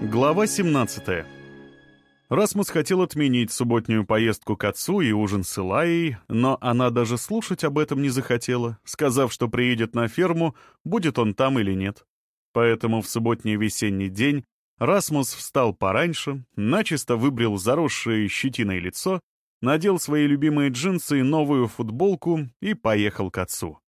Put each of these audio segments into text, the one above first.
Глава 17. Расмус хотел отменить субботнюю поездку к отцу и ужин с Илайей, но она даже слушать об этом не захотела, сказав, что приедет на ферму, будет он там или нет. Поэтому в субботний весенний день Расмус встал пораньше, начисто выбрил заросшее щетиной лицо, надел свои любимые джинсы и новую футболку и поехал к отцу.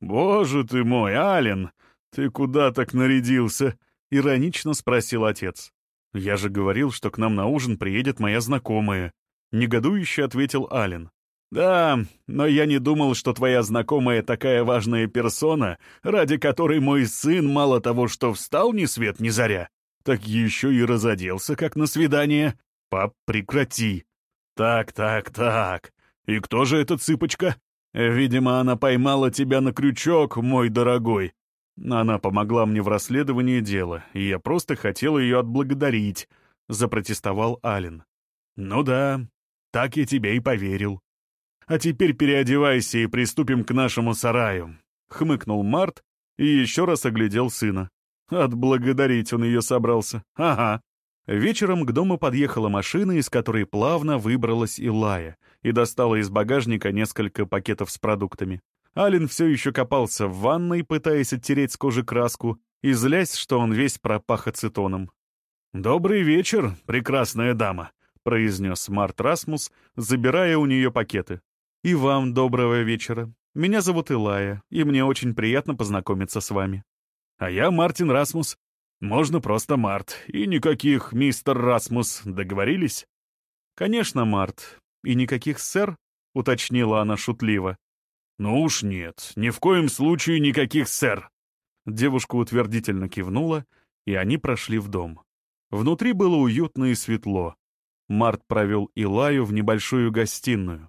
«Боже ты мой, Ален, ты куда так нарядился?» — иронично спросил отец. «Я же говорил, что к нам на ужин приедет моя знакомая», — негодующе ответил Ален. «Да, но я не думал, что твоя знакомая такая важная персона, ради которой мой сын мало того, что встал ни свет ни заря, так еще и разоделся, как на свидание. Пап, прекрати!» «Так, так, так. И кто же эта цыпочка? Видимо, она поймала тебя на крючок, мой дорогой. Она помогла мне в расследовании дела, и я просто хотел ее отблагодарить», — запротестовал Ален. «Ну да, так я тебе и поверил. А теперь переодевайся и приступим к нашему сараю», — хмыкнул Март и еще раз оглядел сына. Отблагодарить он ее собрался. Ага. Вечером к дому подъехала машина, из которой плавно выбралась Илая и достала из багажника несколько пакетов с продуктами. Ален все еще копался в ванной, пытаясь оттереть с кожи краску, и злясь, что он весь пропах ацетоном. «Добрый вечер, прекрасная дама», — произнес Март Расмус, забирая у нее пакеты. «И вам доброго вечера. Меня зовут Илая, и мне очень приятно познакомиться с вами». «А я Мартин Расмус. Можно просто Март. И никаких мистер Расмус. Договорились?» «Конечно, Март. И никаких сэр?» — уточнила она шутливо. «Ну уж нет, ни в коем случае никаких, сэр!» Девушка утвердительно кивнула, и они прошли в дом. Внутри было уютно и светло. Март провел Илаю в небольшую гостиную.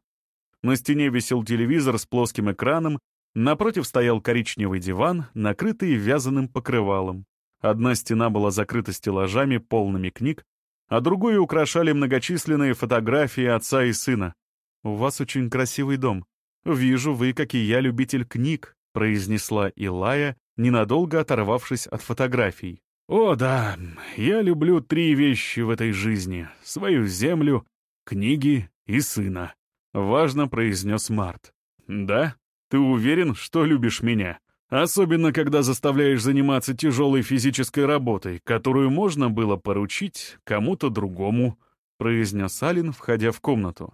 На стене висел телевизор с плоским экраном, напротив стоял коричневый диван, накрытый вязаным покрывалом. Одна стена была закрыта стеллажами, полными книг, а другую украшали многочисленные фотографии отца и сына. «У вас очень красивый дом», «Вижу, вы, как и я, любитель книг», — произнесла Илая, ненадолго оторвавшись от фотографий. «О, да, я люблю три вещи в этой жизни — свою землю, книги и сына», — важно произнес Март. «Да? Ты уверен, что любишь меня? Особенно, когда заставляешь заниматься тяжелой физической работой, которую можно было поручить кому-то другому», — произнес Алин, входя в комнату.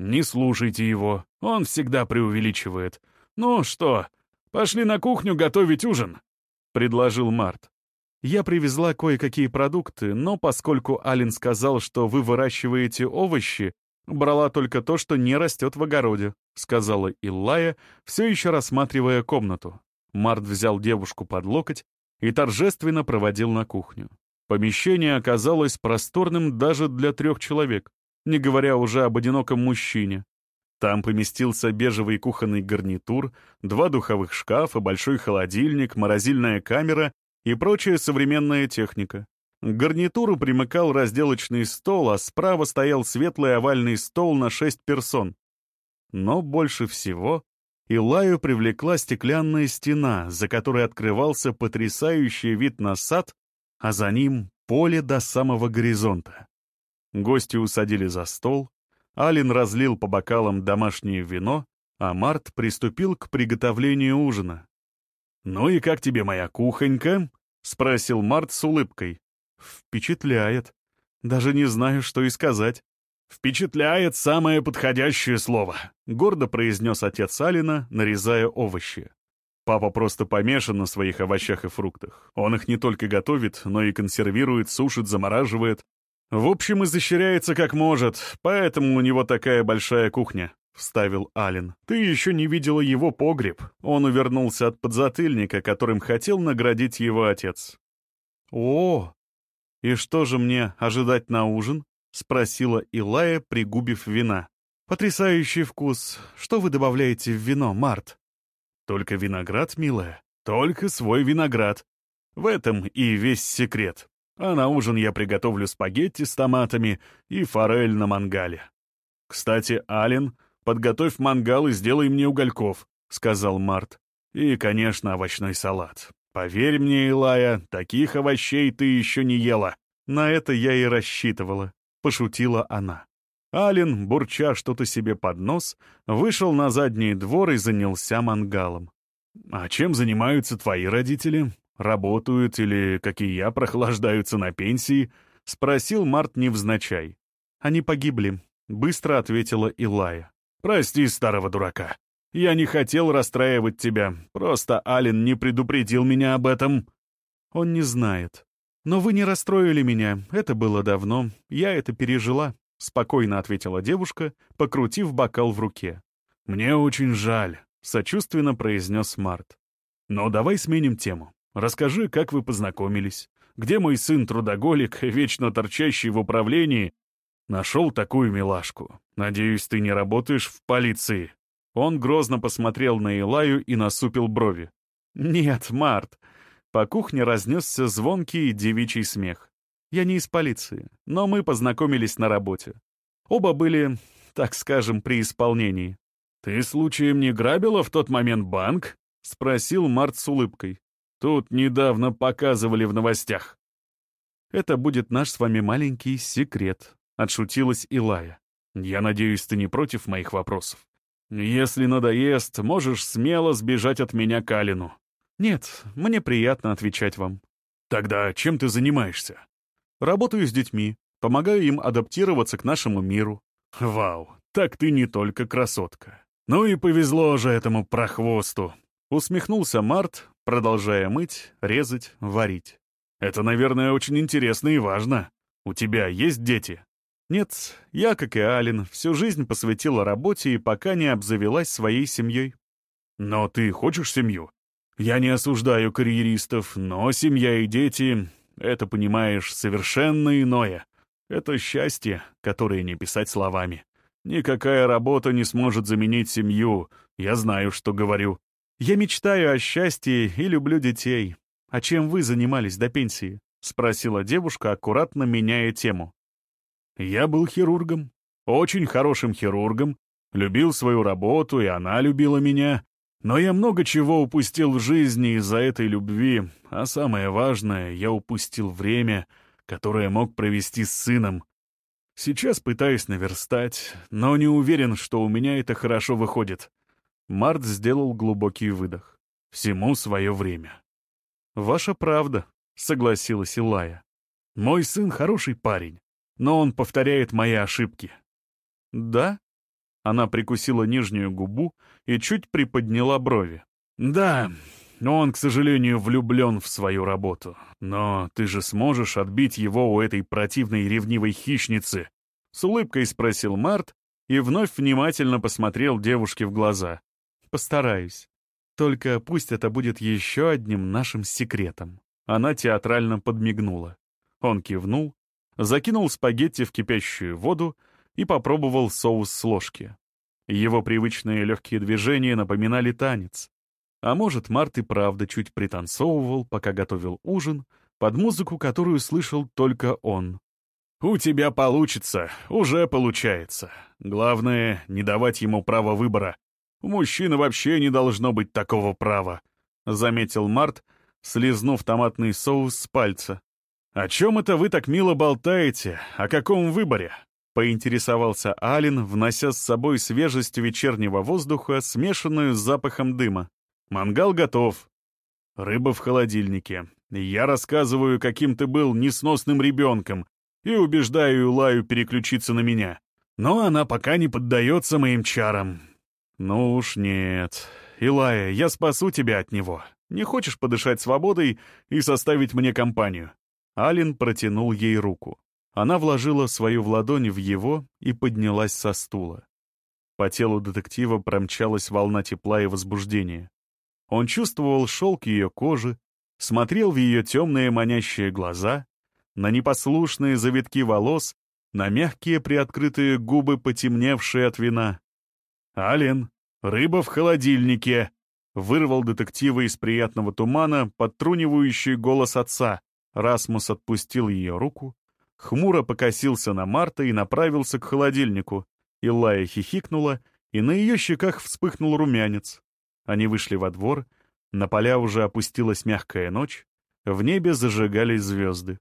«Не слушайте его, он всегда преувеличивает. Ну что, пошли на кухню готовить ужин», — предложил Март. «Я привезла кое-какие продукты, но поскольку Ален сказал, что вы выращиваете овощи, брала только то, что не растет в огороде», — сказала Иллая, все еще рассматривая комнату. Март взял девушку под локоть и торжественно проводил на кухню. Помещение оказалось просторным даже для трех человек не говоря уже об одиноком мужчине. Там поместился бежевый кухонный гарнитур, два духовых шкафа, большой холодильник, морозильная камера и прочая современная техника. К гарнитуру примыкал разделочный стол, а справа стоял светлый овальный стол на шесть персон. Но больше всего Илаю привлекла стеклянная стена, за которой открывался потрясающий вид на сад, а за ним поле до самого горизонта. Гости усадили за стол, Алин разлил по бокалам домашнее вино, а Март приступил к приготовлению ужина. «Ну и как тебе моя кухонька?» — спросил Март с улыбкой. «Впечатляет. Даже не знаю, что и сказать». «Впечатляет самое подходящее слово», — гордо произнес отец Алина, нарезая овощи. Папа просто помешан на своих овощах и фруктах. Он их не только готовит, но и консервирует, сушит, замораживает, «В общем, изощряется как может, поэтому у него такая большая кухня», — вставил Ален. «Ты еще не видела его погреб. Он увернулся от подзатыльника, которым хотел наградить его отец». «О, и что же мне ожидать на ужин?» — спросила Илая, пригубив вина. «Потрясающий вкус. Что вы добавляете в вино, Март?» «Только виноград, милая. Только свой виноград. В этом и весь секрет», а на ужин я приготовлю спагетти с томатами и форель на мангале. Кстати, Ален, подготовь мангал и сделай мне угольков, — сказал Март. И, конечно, овощной салат. Поверь мне, Илая, таких овощей ты еще не ела. На это я и рассчитывала, пошутила она. Ален, бурча что-то себе под нос, вышел на задний двор и занялся мангалом. «А чем занимаются твои родители? Работают или, как и я, прохлаждаются на пенсии?» — спросил Март невзначай. «Они погибли», — быстро ответила Илая. «Прости старого дурака. Я не хотел расстраивать тебя, просто Ален не предупредил меня об этом». «Он не знает. Но вы не расстроили меня, это было давно, я это пережила», — спокойно ответила девушка, покрутив бокал в руке. «Мне очень жаль», — сочувственно произнес Март. «Но давай сменим тему. Расскажи, как вы познакомились. Где мой сын-трудоголик, вечно торчащий в управлении, нашел такую милашку? Надеюсь, ты не работаешь в полиции?» Он грозно посмотрел на Илаю и насупил брови. «Нет, Март». По кухне разнесся звонкий девичий смех. «Я не из полиции, но мы познакомились на работе. Оба были, так скажем, при исполнении. «Ты случаем не грабила в тот момент банк?» — спросил Март с улыбкой. «Тут недавно показывали в новостях». «Это будет наш с вами маленький секрет», — отшутилась Илая. «Я надеюсь, ты не против моих вопросов. Если надоест, можешь смело сбежать от меня к Алину». «Нет, мне приятно отвечать вам». «Тогда чем ты занимаешься?» «Работаю с детьми, помогаю им адаптироваться к нашему миру». «Вау, так ты не только красотка, «Ну и повезло же этому прохвосту!» — усмехнулся Март, продолжая мыть, резать, варить. «Это, наверное, очень интересно и важно. У тебя есть дети?» «Нет, я, как и Ален, всю жизнь посвятила работе и пока не обзавелась своей семьей». «Но ты хочешь семью?» «Я не осуждаю карьеристов, но семья и дети — это, понимаешь, совершенно иное. Это счастье, которое не писать словами. Никакая работа не сможет заменить семью. Я знаю, что говорю. Я мечтаю о счастье и люблю детей. А чем вы занимались до пенсии? Спросила девушка, аккуратно меняя тему. Я был хирургом. Очень хорошим хирургом. Любил свою работу, и она любила меня. Но я много чего упустил в жизни из-за этой любви, а самое важное, я упустил время, которое мог провести с сыном. Сейчас пытаюсь наверстать, но не уверен, что у меня это хорошо выходит. Март сделал глубокий выдох. Всему свое время. «Ваша правда», — согласилась Илая. «Мой сын хороший парень, но он повторяет мои ошибки». «Да?» Она прикусила нижнюю губу и чуть приподняла брови. «Да, он, к сожалению, влюблен в свою работу. Но ты же сможешь отбить его у этой противной ревнивой хищницы?» С улыбкой спросил Март и вновь внимательно посмотрел девушке в глаза. «Постараюсь. Только пусть это будет еще одним нашим секретом». Она театрально подмигнула. Он кивнул, закинул спагетти в кипящую воду и попробовал соус с ложки. Его привычные легкие движения напоминали танец. А может, Март и правда чуть пританцовывал, пока готовил ужин, под музыку, которую слышал только он. «У тебя получится, уже получается. Главное, не давать ему права выбора. У мужчины вообще не должно быть такого права», — заметил Март, слезнув томатный соус с пальца. «О чем это вы так мило болтаете? О каком выборе?» — поинтересовался Ален, внося с собой свежесть вечернего воздуха, смешанную с запахом дыма. Мангал готов. Рыба в холодильнике. Я рассказываю, каким ты был несносным ребенком, и убеждаю Илаю переключиться на меня. Но она пока не поддается моим чарам. Ну уж нет. Илая, я спасу тебя от него. Не хочешь подышать свободой и составить мне компанию?» Алин протянул ей руку. Она вложила свою в ладонь в его и поднялась со стула. По телу детектива промчалась волна тепла и возбуждения. Он чувствовал шелк ее кожи, смотрел в ее темные манящие глаза, на непослушные завитки волос, на мягкие приоткрытые губы, потемневшие от вина. «Ален, рыба в холодильнике!» — вырвал детектива из приятного тумана подтрунивающий голос отца. Расмус отпустил ее руку, хмуро покосился на Марта и направился к холодильнику. Илая хихикнула, и на ее щеках вспыхнул румянец. Они вышли во двор, на поля уже опустилась мягкая ночь, в небе зажигались звезды.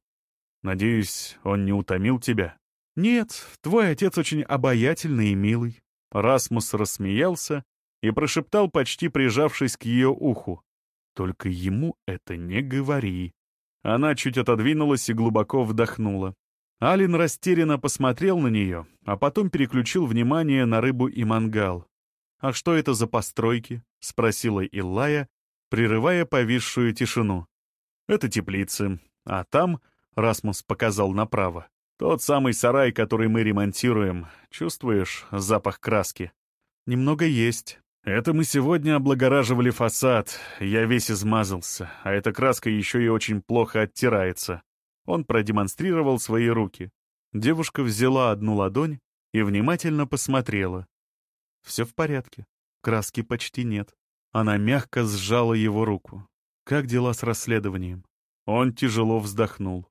Надеюсь, он не утомил тебя?» «Нет, твой отец очень обаятельный и милый». Расмус рассмеялся и прошептал, почти прижавшись к ее уху. «Только ему это не говори». Она чуть отодвинулась и глубоко вдохнула. Алин растерянно посмотрел на нее, а потом переключил внимание на рыбу и мангал. «А что это за постройки?» — спросила Иллая, прерывая повисшую тишину. «Это теплицы, а там...» — Расмус показал направо. «Тот самый сарай, который мы ремонтируем. Чувствуешь запах краски?» «Немного есть». «Это мы сегодня облагораживали фасад. Я весь измазался, а эта краска еще и очень плохо оттирается. Он продемонстрировал свои руки. Девушка взяла одну ладонь и внимательно посмотрела. Все в порядке. Краски почти нет. Она мягко сжала его руку. Как дела с расследованием? Он тяжело вздохнул.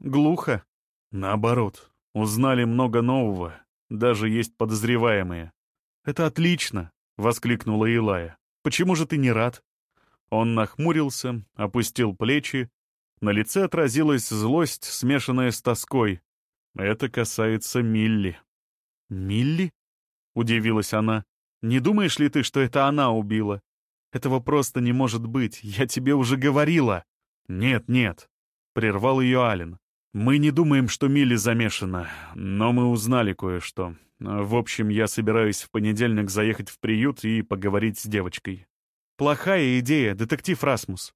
Глухо? Наоборот. Узнали много нового. Даже есть подозреваемые. «Это отлично!» — воскликнула Илая. «Почему же ты не рад?» Он нахмурился, опустил плечи на лице отразилась злость, смешанная с тоской. Это касается Милли. «Милли?» — удивилась она. «Не думаешь ли ты, что это она убила? Этого просто не может быть, я тебе уже говорила». «Нет, нет», — прервал ее Ален. «Мы не думаем, что Милли замешана, но мы узнали кое-что. В общем, я собираюсь в понедельник заехать в приют и поговорить с девочкой». «Плохая идея, детектив Расмус»,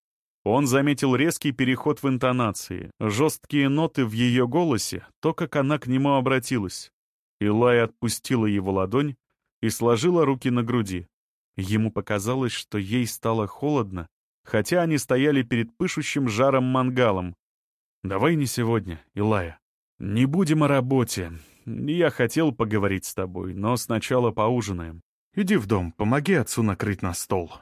он заметил резкий переход в интонации, жесткие ноты в ее голосе, то, как она к нему обратилась. Илай отпустила его ладонь и сложила руки на груди. Ему показалось, что ей стало холодно, хотя они стояли перед пышущим жаром мангалом. «Давай не сегодня, Илая. Не будем о работе. Я хотел поговорить с тобой, но сначала поужинаем. Иди в дом, помоги отцу накрыть на стол».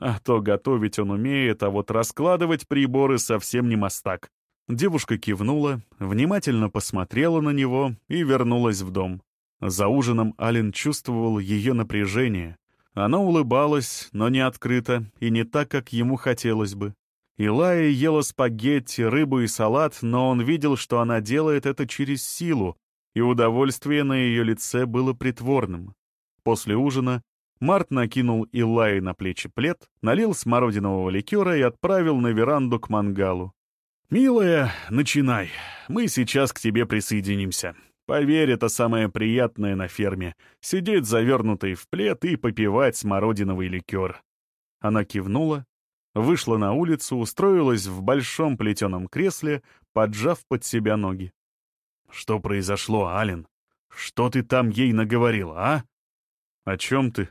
А то готовить он умеет, а вот раскладывать приборы совсем не мастак. Девушка кивнула, внимательно посмотрела на него и вернулась в дом. За ужином Ален чувствовал ее напряжение. Она улыбалась, но не открыто и не так, как ему хотелось бы. Илая ела спагетти, рыбу и салат, но он видел, что она делает это через силу, и удовольствие на ее лице было притворным. После ужина Март накинул Илай на плечи плед, налил смородинового ликера и отправил на веранду к мангалу. «Милая, начинай. Мы сейчас к тебе присоединимся. Поверь, это самое приятное на ферме — сидеть завернутой в плед и попивать смородиновый ликер». Она кивнула, вышла на улицу, устроилась в большом плетеном кресле, поджав под себя ноги. «Что произошло, Ален? Что ты там ей наговорил, а?» «О чем ты?»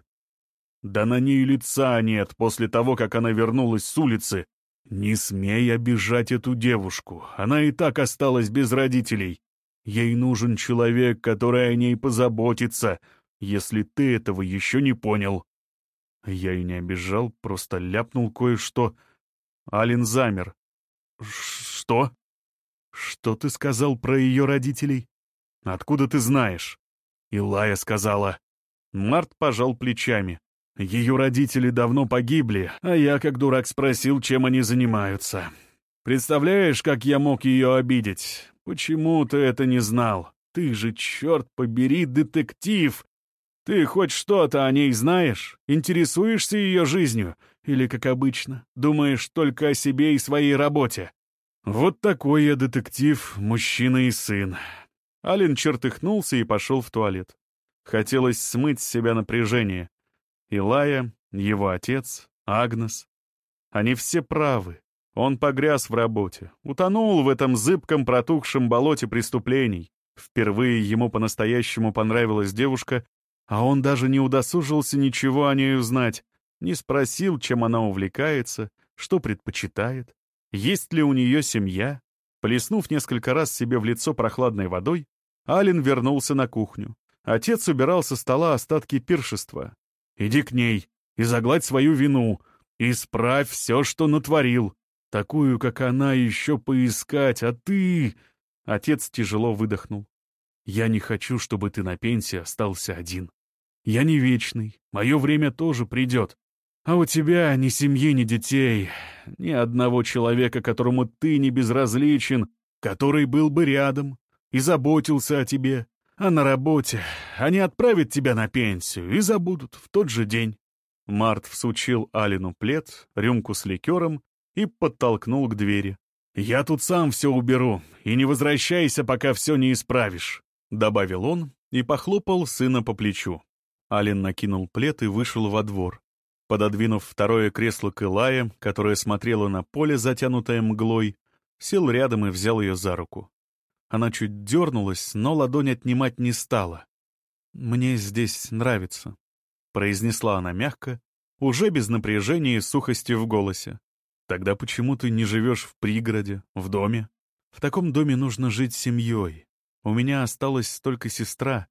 Да на ней лица нет после того, как она вернулась с улицы. Не смей обижать эту девушку, она и так осталась без родителей. Ей нужен человек, который о ней позаботится, если ты этого еще не понял. Я и не обижал, просто ляпнул кое-что. Алин замер. «Что? Что ты сказал про ее родителей? Откуда ты знаешь?» Илая сказала. Март пожал плечами. Ее родители давно погибли, а я, как дурак, спросил, чем они занимаются. Представляешь, как я мог ее обидеть? Почему ты это не знал? Ты же, черт побери, детектив! Ты хоть что-то о ней знаешь? Интересуешься ее жизнью? Или, как обычно, думаешь только о себе и своей работе? Вот такой я детектив, мужчина и сын. Ален чертыхнулся и пошел в туалет. Хотелось смыть с себя напряжение. Илая, его отец, Агнес. Они все правы. Он погряз в работе, утонул в этом зыбком протухшем болоте преступлений. Впервые ему по-настоящему понравилась девушка, а он даже не удосужился ничего о ней узнать, не спросил, чем она увлекается, что предпочитает, есть ли у нее семья. Плеснув несколько раз себе в лицо прохладной водой, Ален вернулся на кухню. Отец убирал со стола остатки пиршества, Иди к ней и загладь свою вину, исправь все, что натворил. Такую, как она, еще поискать, а ты...» Отец тяжело выдохнул. «Я не хочу, чтобы ты на пенсии остался один. Я не вечный, мое время тоже придет. А у тебя ни семьи, ни детей, ни одного человека, которому ты не безразличен, который был бы рядом и заботился о тебе, а на работе они отправят тебя на пенсию и забудут в тот же день». Март всучил Алину плед, рюмку с ликером и подтолкнул к двери. «Я тут сам все уберу, и не возвращайся, пока все не исправишь», — добавил он и похлопал сына по плечу. Ален накинул плед и вышел во двор. Пододвинув второе кресло к Илае, которое смотрело на поле, затянутое мглой, сел рядом и взял ее за руку. Она чуть дернулась, но ладонь отнимать не стала. «Мне здесь нравится», — произнесла она мягко, уже без напряжения и сухости в голосе. «Тогда почему ты не живешь в пригороде, в доме? В таком доме нужно жить семьей. У меня осталась только сестра,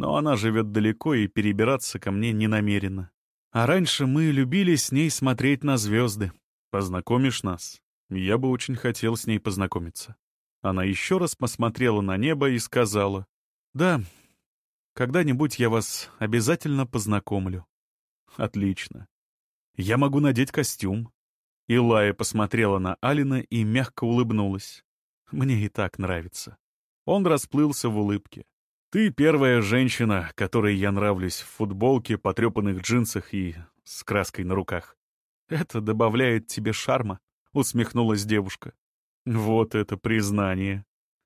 но она живет далеко и перебираться ко мне не намерена. А раньше мы любили с ней смотреть на звезды. Познакомишь нас? Я бы очень хотел с ней познакомиться. Она еще раз посмотрела на небо и сказала, «Да, когда-нибудь я вас обязательно познакомлю». «Отлично. Я могу надеть костюм». Илая посмотрела на Алина и мягко улыбнулась. «Мне и так нравится». Он расплылся в улыбке. «Ты первая женщина, которой я нравлюсь в футболке, потрепанных джинсах и с краской на руках. Это добавляет тебе шарма», — усмехнулась девушка. Вот это признание.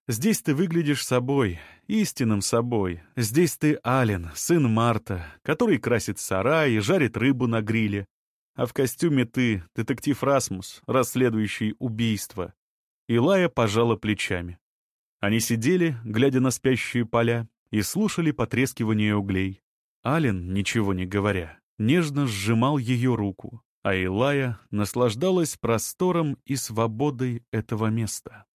Здесь ты выглядишь собой, истинным собой. Здесь ты Ален, сын Марта, который красит сарай и жарит рыбу на гриле. А в костюме ты детектив Расмус, расследующий убийство. Илая пожала плечами. Они сидели, глядя на спящие поля, и слушали потрескивание углей. Ален, ничего не говоря, нежно сжимал ее руку а Илая наслаждалась простором и свободой этого места.